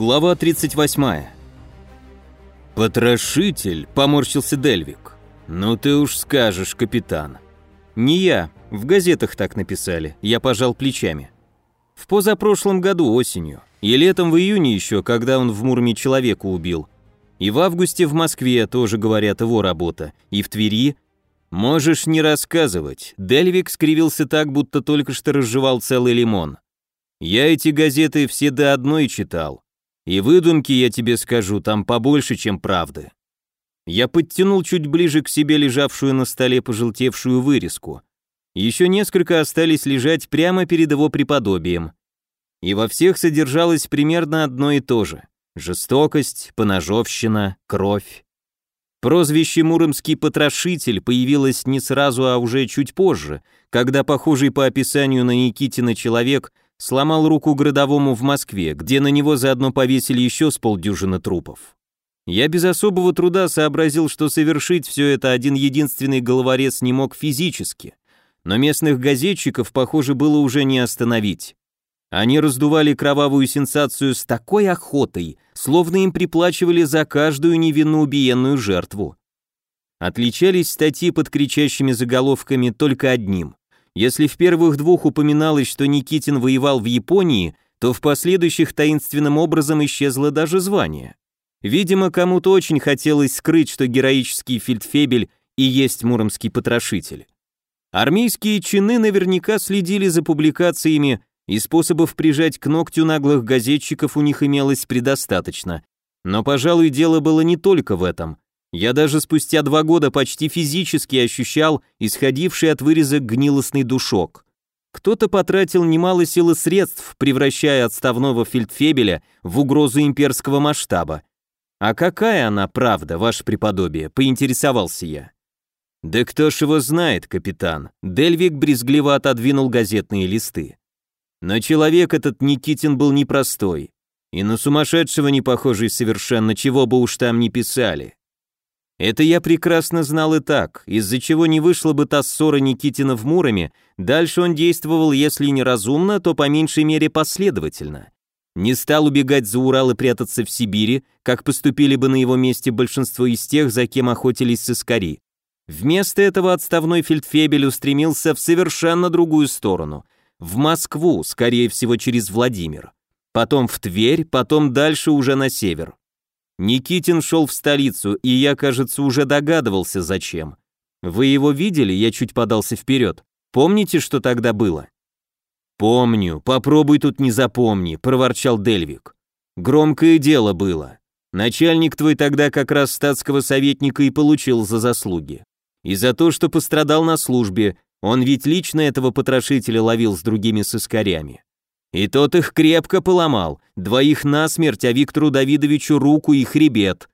Глава 38. «Потрошитель», — поморщился Дельвик. «Ну ты уж скажешь, капитан». «Не я, в газетах так написали», — я пожал плечами. «В позапрошлом году осенью, и летом в июне еще, когда он в Мурме человека убил. И в августе в Москве тоже, говорят, его работа, и в Твери». «Можешь не рассказывать», — Дельвик скривился так, будто только что разжевал целый лимон. «Я эти газеты все до одной читал, и выдумки, я тебе скажу, там побольше, чем правды. Я подтянул чуть ближе к себе лежавшую на столе пожелтевшую вырезку. Еще несколько остались лежать прямо перед его преподобием. И во всех содержалось примерно одно и то же. Жестокость, поножовщина, кровь. Прозвище «Муромский потрошитель» появилось не сразу, а уже чуть позже, когда похожий по описанию на Никитина человек сломал руку городовому в Москве, где на него заодно повесили еще с полдюжины трупов. Я без особого труда сообразил, что совершить все это один единственный головорез не мог физически, но местных газетчиков, похоже, было уже не остановить. Они раздували кровавую сенсацию с такой охотой, словно им приплачивали за каждую невинно убиенную жертву. Отличались статьи под кричащими заголовками только одним. Если в первых двух упоминалось, что Никитин воевал в Японии, то в последующих таинственным образом исчезло даже звание. Видимо, кому-то очень хотелось скрыть, что героический фельдфебель и есть муромский потрошитель. Армейские чины наверняка следили за публикациями, и способов прижать к ногтю наглых газетчиков у них имелось предостаточно. Но, пожалуй, дело было не только в этом. Я даже спустя два года почти физически ощущал исходивший от вырезок гнилостный душок. Кто-то потратил немало сил и средств, превращая отставного фельдфебеля в угрозу имперского масштаба. А какая она правда, ваше преподобие, поинтересовался я. Да кто ж его знает, капитан. Дельвик брезгливо отодвинул газетные листы. Но человек этот Никитин был непростой. И на сумасшедшего не похожий совершенно, чего бы уж там ни писали. Это я прекрасно знал и так, из-за чего не вышла бы та ссора Никитина в Муроме, дальше он действовал, если не разумно, то по меньшей мере последовательно. Не стал убегать за Урал и прятаться в Сибири, как поступили бы на его месте большинство из тех, за кем охотились сыскари. Вместо этого отставной фельдфебель устремился в совершенно другую сторону, в Москву, скорее всего через Владимир. Потом в Тверь, потом дальше уже на север. Никитин шел в столицу, и я, кажется, уже догадывался, зачем. Вы его видели? Я чуть подался вперед. Помните, что тогда было? Помню, попробуй тут не запомни, проворчал Дельвик. Громкое дело было. Начальник твой тогда как раз статского советника и получил за заслуги. И за то, что пострадал на службе, он ведь лично этого потрошителя ловил с другими сыскарями. И тот их крепко поломал, двоих насмерть, а Виктору Давидовичу руку и хребет.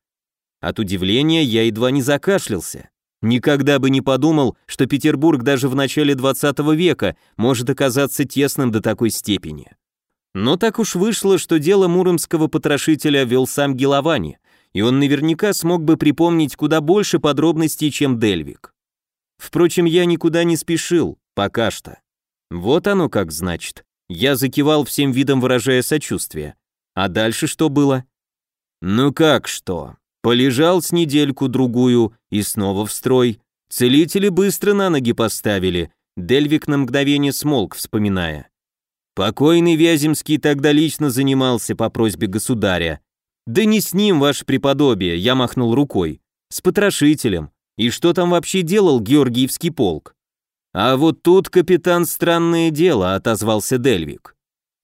От удивления я едва не закашлялся. Никогда бы не подумал, что Петербург даже в начале 20 века может оказаться тесным до такой степени. Но так уж вышло, что дело муромского потрошителя вел сам Геловани, и он наверняка смог бы припомнить куда больше подробностей, чем Дельвик. Впрочем, я никуда не спешил, пока что. Вот оно как значит. Я закивал всем видом, выражая сочувствие. А дальше что было? Ну как что? Полежал с недельку-другую и снова в строй. Целители быстро на ноги поставили. Дельвик на мгновение смолк, вспоминая. Покойный Вяземский тогда лично занимался по просьбе государя. Да не с ним, ваше преподобие, я махнул рукой. С потрошителем. И что там вообще делал Георгиевский полк? «А вот тут, капитан, странное дело», — отозвался Дельвик.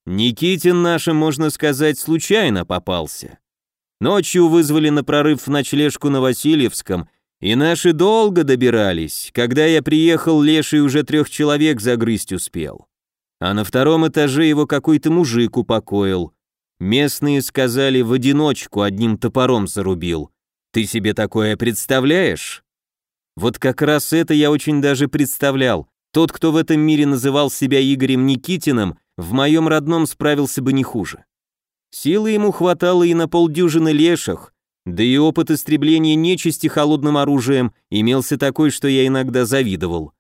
«Никитин нашим, можно сказать, случайно попался. Ночью вызвали на прорыв в ночлежку на Васильевском, и наши долго добирались. Когда я приехал, Леший уже трех человек загрызть успел. А на втором этаже его какой-то мужик упокоил. Местные сказали, в одиночку одним топором зарубил. Ты себе такое представляешь?» Вот как раз это я очень даже представлял. Тот, кто в этом мире называл себя Игорем Никитиным, в моем родном справился бы не хуже. Силы ему хватало и на полдюжины леших, да и опыт истребления нечисти холодным оружием имелся такой, что я иногда завидовал.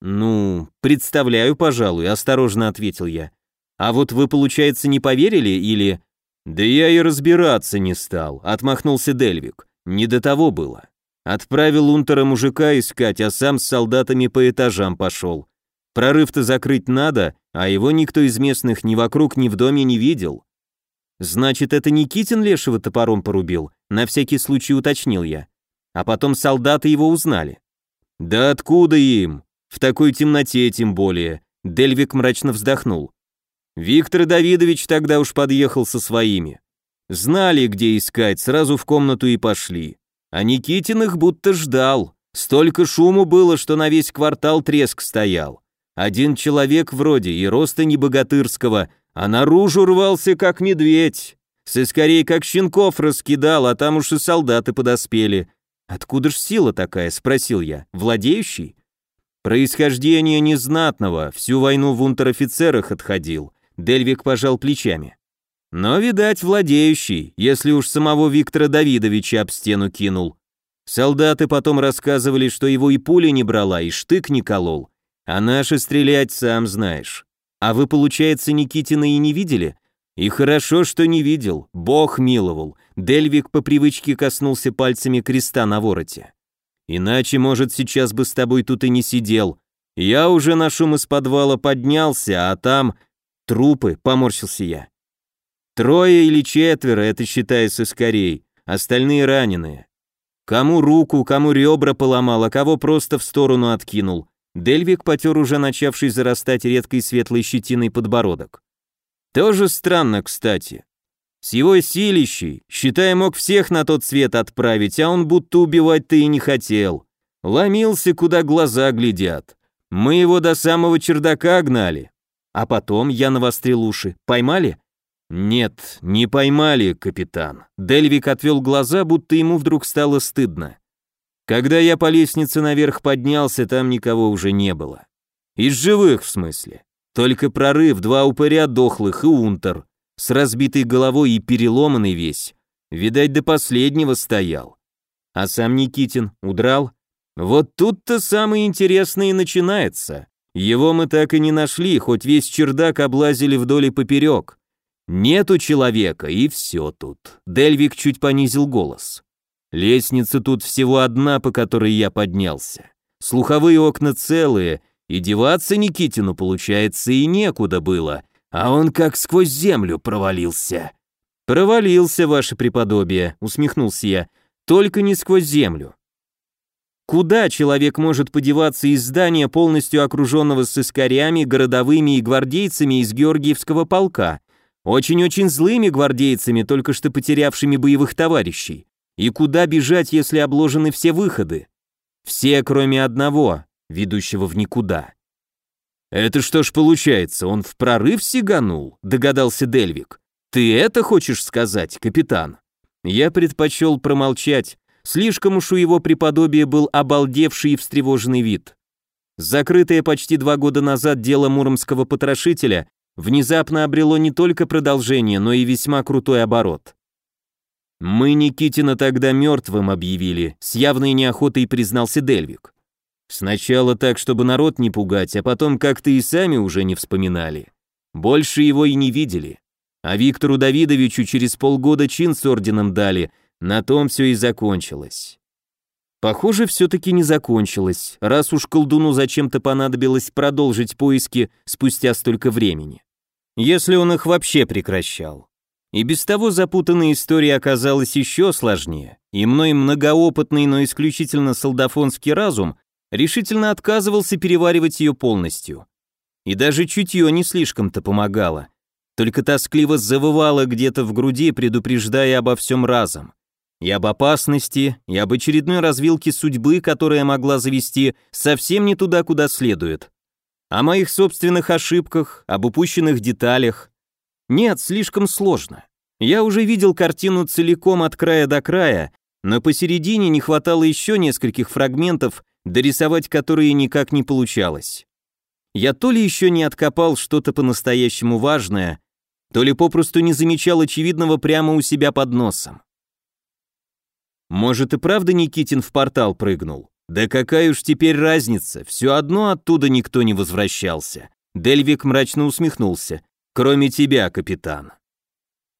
«Ну, представляю, пожалуй», — осторожно ответил я. «А вот вы, получается, не поверили или...» Да я и разбираться не стал, отмахнулся Дельвик. Не до того было. Отправил унтера мужика искать, а сам с солдатами по этажам пошел. Прорыв-то закрыть надо, а его никто из местных ни вокруг, ни в доме не видел. Значит, это Никитин Лешего топором порубил, на всякий случай уточнил я. А потом солдаты его узнали. Да откуда им? В такой темноте тем более. Дельвик мрачно вздохнул. Виктор Давидович тогда уж подъехал со своими. Знали, где искать, сразу в комнату и пошли. А Никитин их будто ждал. Столько шуму было, что на весь квартал треск стоял. Один человек вроде и роста не богатырского, а наружу рвался как медведь. Сыскорей как щенков раскидал, а там уж и солдаты подоспели. «Откуда ж сила такая?» — спросил я. «Владеющий?» «Происхождение незнатного, всю войну в унтер-офицерах отходил», — Дельвик пожал плечами. «Но, видать, владеющий, если уж самого Виктора Давидовича об стену кинул. Солдаты потом рассказывали, что его и пуля не брала, и штык не колол. А наши стрелять, сам знаешь. А вы, получается, Никитина и не видели? И хорошо, что не видел. Бог миловал. Дельвик по привычке коснулся пальцами креста на вороте. Иначе, может, сейчас бы с тобой тут и не сидел. Я уже на шум из подвала поднялся, а там... Трупы, поморщился я. Трое или четверо, это считая скорей. Остальные раненые. Кому руку, кому ребра поломал, а кого просто в сторону откинул. Дельвик потер уже начавший зарастать редкой светлой щетиной подбородок. Тоже странно, кстати. С его силищей, считай, мог всех на тот свет отправить, а он будто убивать-то и не хотел. Ломился, куда глаза глядят. Мы его до самого чердака гнали. А потом я навострил уши. Поймали? Нет, не поймали, капитан. Дельвик отвел глаза, будто ему вдруг стало стыдно. Когда я по лестнице наверх поднялся, там никого уже не было. Из живых, в смысле. Только прорыв, два упыря дохлых и унтер, с разбитой головой и переломанный весь. Видать, до последнего стоял. А сам Никитин удрал? Вот тут-то самое интересное и начинается. Его мы так и не нашли, хоть весь чердак облазили вдоль и поперек. Нету человека, и все тут. Дельвик чуть понизил голос. Лестница тут всего одна, по которой я поднялся. Слуховые окна целые, и деваться Никитину, получается, и некуда было, а он как сквозь землю провалился. «Провалился, ваше преподобие», — усмехнулся я, — «только не сквозь землю». Куда человек может подеваться из здания, полностью окруженного сыскарями, городовыми и гвардейцами из Георгиевского полка? Очень-очень злыми гвардейцами, только что потерявшими боевых товарищей. И куда бежать, если обложены все выходы? Все, кроме одного, ведущего в никуда. «Это что ж получается, он в прорыв сиганул?» – догадался Дельвик. «Ты это хочешь сказать, капитан?» Я предпочел промолчать, слишком уж у его преподобия был обалдевший и встревоженный вид. Закрытое почти два года назад дело муромского потрошителя внезапно обрело не только продолжение, но и весьма крутой оборот. «Мы Никитина тогда мертвым объявили», — с явной неохотой признался Дельвик. Сначала так, чтобы народ не пугать, а потом как-то и сами уже не вспоминали. Больше его и не видели. А Виктору Давидовичу через полгода чин с орденом дали, на том все и закончилось. Похоже, все-таки не закончилось, раз уж колдуну зачем-то понадобилось продолжить поиски спустя столько времени. Если он их вообще прекращал. И без того запутанная история оказалась еще сложнее, и мной многоопытный, но исключительно солдафонский разум решительно отказывался переваривать ее полностью. И даже чутье не слишком-то помогало, только тоскливо завывало где-то в груди, предупреждая обо всем разом. И об опасности, и об очередной развилке судьбы, которая могла завести совсем не туда, куда следует. О моих собственных ошибках, об упущенных деталях. Нет, слишком сложно. Я уже видел картину целиком от края до края, но посередине не хватало еще нескольких фрагментов, дорисовать которые никак не получалось. Я то ли еще не откопал что-то по-настоящему важное, то ли попросту не замечал очевидного прямо у себя под носом. Может и правда Никитин в портал прыгнул? Да какая уж теперь разница, все одно оттуда никто не возвращался. Дельвик мрачно усмехнулся. Кроме тебя, капитан.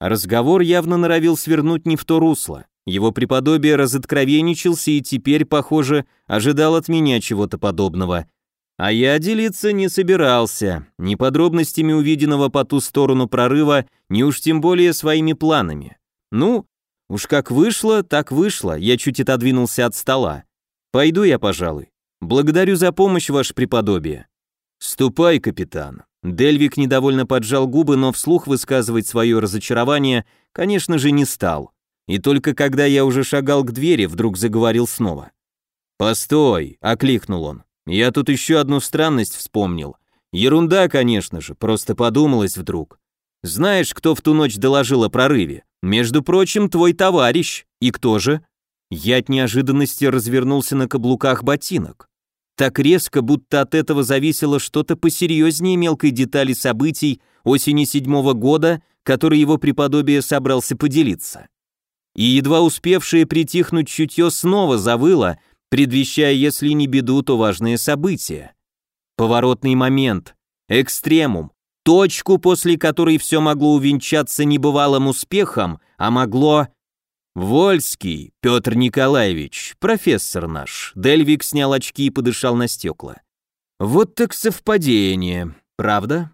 Разговор явно норовил свернуть не в то русло. Его преподобие разоткровенничался и теперь, похоже, ожидал от меня чего-то подобного. А я делиться не собирался, ни подробностями увиденного по ту сторону прорыва, ни уж тем более своими планами. Ну, уж как вышло, так вышло, я чуть отодвинулся от стола. Пойду я, пожалуй. Благодарю за помощь, ваше преподобие. Ступай, капитан. Дельвик недовольно поджал губы, но вслух высказывать свое разочарование, конечно же, не стал. И только когда я уже шагал к двери, вдруг заговорил снова. «Постой!» — окликнул он. Я тут еще одну странность вспомнил. Ерунда, конечно же, просто подумалось вдруг. Знаешь, кто в ту ночь доложил о прорыве? Между прочим, твой товарищ. И кто же? Я от неожиданности развернулся на каблуках ботинок. Так резко, будто от этого зависело что-то посерьезнее мелкой детали событий осени седьмого года, который его преподобие собрался поделиться. И едва успевшее притихнуть чутье снова завыло, предвещая, если не беду, то важные события. Поворотный момент, экстремум, точку, после которой все могло увенчаться небывалым успехом, а могло... Вольский, Петр Николаевич, профессор наш. Дельвик снял очки и подышал на стекла. Вот так совпадение, правда?